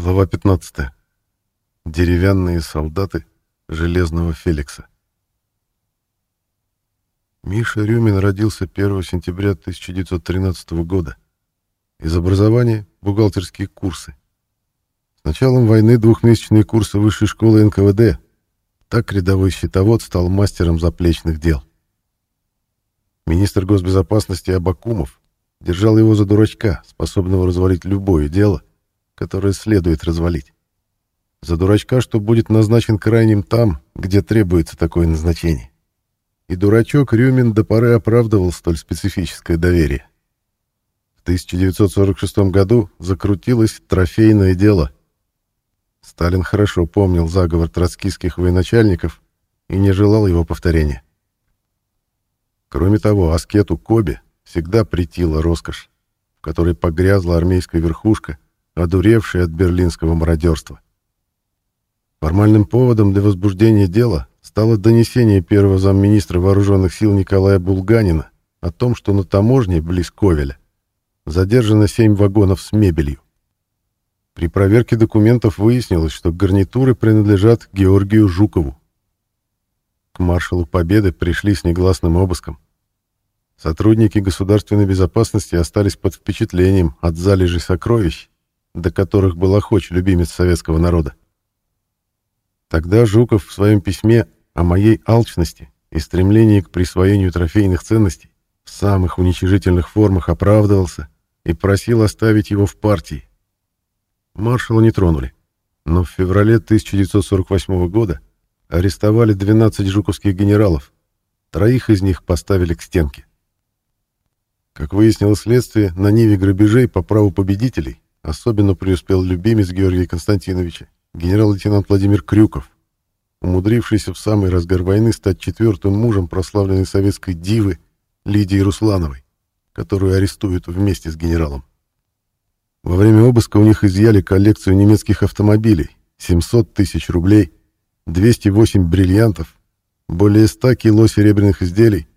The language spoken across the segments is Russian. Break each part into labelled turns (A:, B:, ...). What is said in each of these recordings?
A: Глава 15. Деревянные солдаты Железного Феликса. Миша Рюмин родился 1 сентября 1913 года. Из образования — бухгалтерские курсы. С началом войны двухмесячные курсы высшей школы НКВД. Так рядовой счетовод стал мастером заплечных дел. Министр госбезопасности Абакумов держал его за дурачка, способного развалить любое дело, которое следует развалить. За дурачка, что будет назначен крайним там, где требуется такое назначение. И дурачок Рюмин до поры оправдывал столь специфическое доверие. В 1946 году закрутилось трофейное дело. Сталин хорошо помнил заговор троцкистских военачальников и не желал его повторения. Кроме того, аскету Коби всегда претила роскошь, в которой погрязла армейская верхушка — одуревший от берлинского мародерства. Формальным поводом для возбуждения дела стало донесение первого замминистра вооруженных сил Николая Булганина о том, что на таможне близ Ковеля задержано семь вагонов с мебелью. При проверке документов выяснилось, что гарнитуры принадлежат Георгию Жукову. К маршалу Победы пришли с негласным обыском. Сотрудники государственной безопасности остались под впечатлением от залежей сокровищ до которых был охоч любимец советского народа. Тогда Жуков в своем письме о моей алчности и стремлении к присвоению трофейных ценностей в самых уничижительных формах оправдывался и просил оставить его в партии. Маршала не тронули, но в феврале 1948 года арестовали 12 жуковских генералов, троих из них поставили к стенке. Как выяснило следствие, на ниве грабежей по праву победителей Особенно преуспел любимец Георгия Константиновича, генерал-лейтенант Владимир Крюков, умудрившийся в самый разгар войны стать четвертым мужем прославленной советской дивы Лидии Руслановой, которую арестуют вместе с генералом. Во время обыска у них изъяли коллекцию немецких автомобилей, 700 тысяч рублей, 208 бриллиантов, более 100 кило серебряных изделий,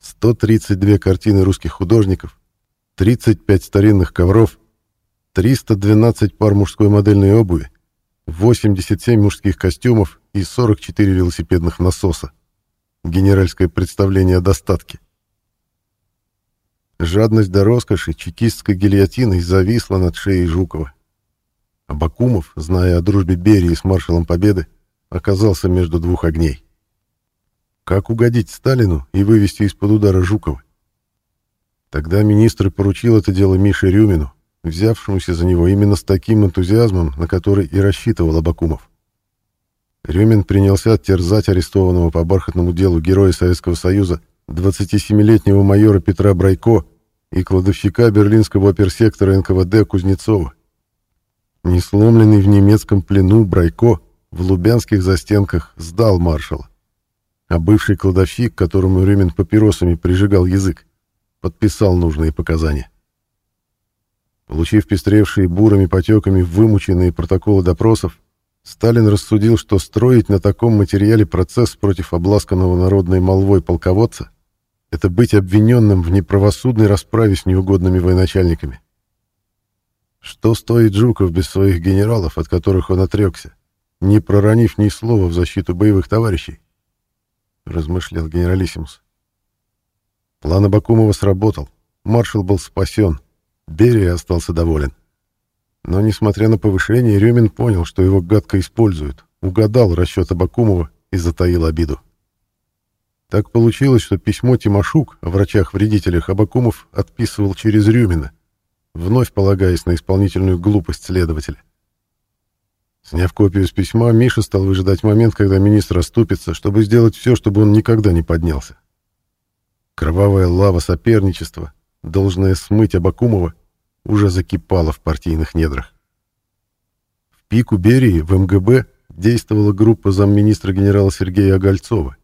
A: 132 картины русских художников, 35 старинных ковров, 312 пар мужской модельной обуви, 87 мужских костюмов и 44 велосипедных насоса. Генеральское представление о достатке. Жадность до роскоши чекистской гильотиной зависла над шеей Жукова. Абакумов, зная о дружбе Берии с маршалом Победы, оказался между двух огней. Как угодить Сталину и вывести из-под удара Жукова? Тогда министр поручил это дело Мише Рюмину, взявшемуся за него именно с таким энтузиазмом, на который и рассчитывал Абакумов. Рюмин принялся терзать арестованного по бархатному делу героя Советского Союза 27-летнего майора Петра Брайко и кладовщика берлинского оперсектора НКВД Кузнецова. Несломленный в немецком плену Брайко в лубянских застенках сдал маршала, а бывший кладовщик, которому Рюмин папиросами прижигал язык, подписал нужные показания. Получив пестревшие бурыми потеками вымученные протоколы допросов, Сталин рассудил, что строить на таком материале процесс против обласканного народной молвой полководца — это быть обвиненным в неправосудной расправе с неугодными военачальниками. Что стоит Жуков без своих генералов, от которых он отрекся, не проронив ни слова в защиту боевых товарищей? Размышлял генералиссимус. План Абакумова сработал. Маршал был спасен. Берия остался доволен. Но, несмотря на повышение, Рюмин понял, что его гадко используют, угадал расчет Абакумова и затаил обиду. Так получилось, что письмо Тимошук о врачах-вредителях Абакумов отписывал через Рюмина, вновь полагаясь на исполнительную глупость следователя. Сняв копию с письма, Миша стал выжидать момент, когда министр оступится, чтобы сделать все, чтобы он никогда не поднялся. Кровавая лава соперничества, должное смыть Абакумова, уже закипало в партийных недрах. В пику Берии в МГБ действовала группа замминистра генерала Сергея Огольцова,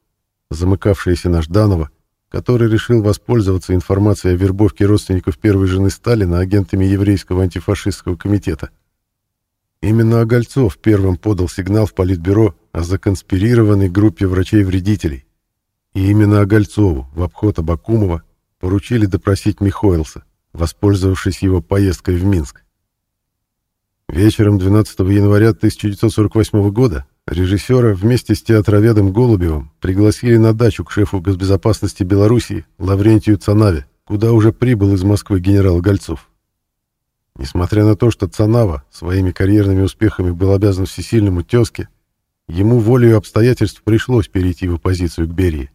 A: замыкавшаяся на Жданова, который решил воспользоваться информацией о вербовке родственников первой жены Сталина агентами еврейского антифашистского комитета. Именно Огольцов первым подал сигнал в Политбюро о законспирированной группе врачей-вредителей. И именно Огольцову, в обход Абакумова, поручили допросить Михоэлса, воспользовавшись его поездкой в Минск. Вечером 12 января 1948 года режиссера вместе с театроведом Голубевым пригласили на дачу к шефу госбезопасности Белоруссии Лаврентию Цанаве, куда уже прибыл из Москвы генерал Гольцов. Несмотря на то, что Цанава своими карьерными успехами был обязан всесильному тезке, ему волею обстоятельств пришлось перейти в оппозицию к Берии.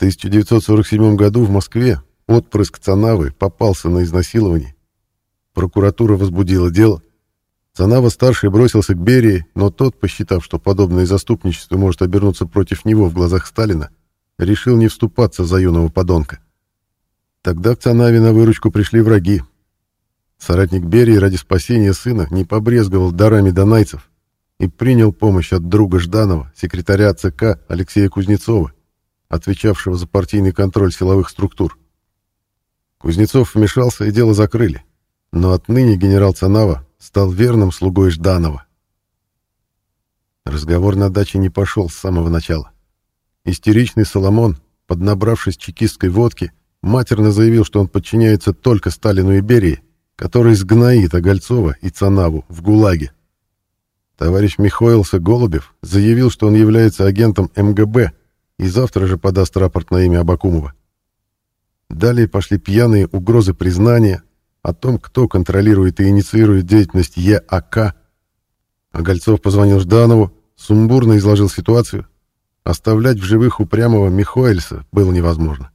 A: В 1947 году в Москве отпрыск Цанавы попался на изнасилование. Прокуратура возбудила дело. Цанава-старший бросился к Берии, но тот, посчитав, что подобное заступничество может обернуться против него в глазах Сталина, решил не вступаться за юного подонка. Тогда к Цанаве на выручку пришли враги. Соратник Берии ради спасения сына не побрезговал дарами донайцев и принял помощь от друга Жданова, секретаря ЦК Алексея Кузнецова, отвечавшего за партийный контроль силовых структур. Кузнецов вмешался, и дело закрыли. Но отныне генерал Цанава стал верным слугой Жданова. Разговор на даче не пошел с самого начала. Истеричный Соломон, поднабравшись чекистской водки, матерно заявил, что он подчиняется только Сталину и Берии, который сгноит Огольцова и Цанаву в ГУЛАГе. Товарищ Михоэлса Голубев заявил, что он является агентом МГБ и завтра же подаст рапорт на имя Абакумова. Далее пошли пьяные угрозы признания о том, кто контролирует и инициирует деятельность ЕАК. Огольцов позвонил Жданову, сумбурно изложил ситуацию. Оставлять в живых упрямого Михоэльса было невозможно.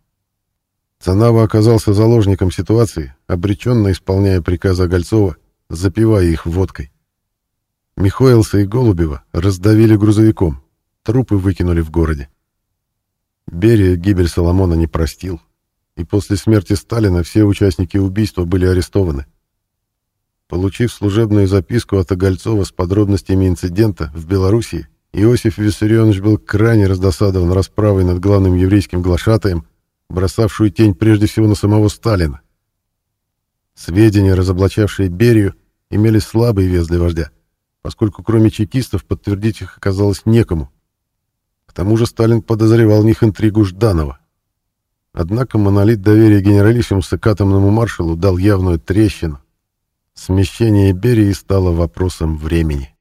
A: Цанава оказался заложником ситуации, обреченно исполняя приказы Огольцова, запивая их водкой. Михоэлса и Голубева раздавили грузовиком, трупы выкинули в городе. Берия гибель Соломона не простил, и после смерти Сталина все участники убийства были арестованы. Получив служебную записку от Огольцова с подробностями инцидента в Белоруссии, Иосиф Виссарионович был крайне раздосадован расправой над главным еврейским глашатаем, бросавшую тень прежде всего на самого Сталина. Сведения, разоблачавшие Берию, имели слабый вес для вождя, поскольку кроме чекистов подтвердить их оказалось некому. Тому же Сталин подозревал в них интригу Жданова. Однако монолит доверия генералиссимуса к атомному маршалу дал явную трещину. Смещение Берии стало вопросом времени.